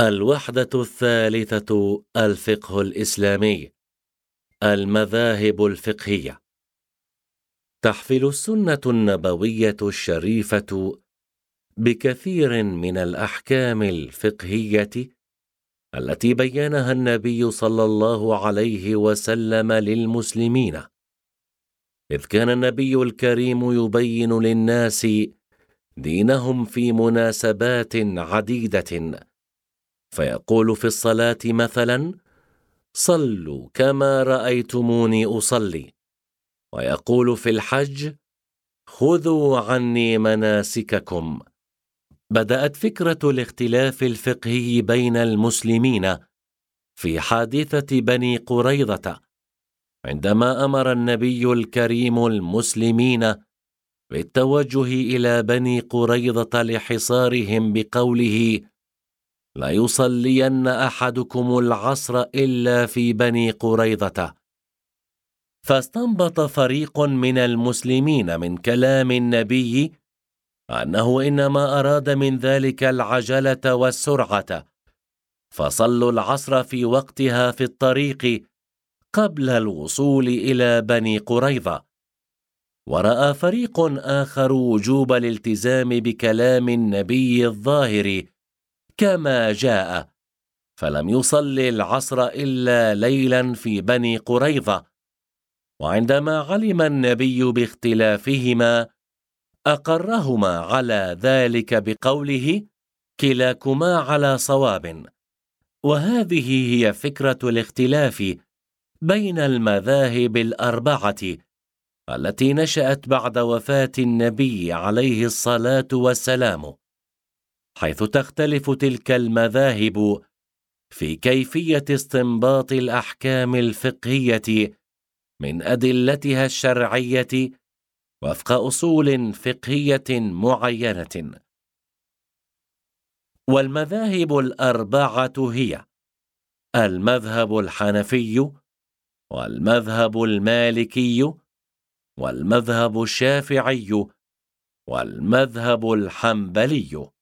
الوحدة الثالثة الفقه الإسلامي المذاهب الفقهية. تحفل السنة النبوية الشريفة بكثير من الأحكام الفقهية التي بينها النبي صلى الله عليه وسلم للمسلمين. إذ كان النبي الكريم يبين للناس دينهم في مناسبات عديدة فيقول في الصلاة مثلا صلوا كما رأيتموني أصلي. ويقول في الحج خذوا عني مناسككم. بدأت فكرة الاختلاف الفقهي بين المسلمين في حادثة بني قريظة عندما أمر النبي الكريم المسلمين بالتوجه إلى بني قريظة لحصارهم بقوله لا يصلين أحدكم العصر إلا في بني قريظة. فاستنبط فريق من المسلمين من كلام النبي أنه إنما أراد من ذلك العجلة والسرعة. فصلوا العصر في وقتها في الطريق قبل الوصول إلى بني قريظة. ورأى فريق آخر وجوب الالتزام بكلام النبي الظاهر كما جاء. فلم يصلي العصر إلا ليلا في بني قريظة. وعندما علم النبي باختلافهما أقرهما على ذلك بقوله كلاكما على صواب وهذه هي فكرة الاختلاف بين المذاهب الأربعة التي نشأت بعد وفاة النبي عليه الصلاة والسلام. حيث تختلف تلك المذاهب في كيفية استنباط الأحكام الفقهية من أدلتها الشرعية وفق أصول فقهية معينة. والمذاهب الأربعة هي المذهب الحنفي والمذهب المالكي والمذهب الشافعي والمذهب الحنبلي.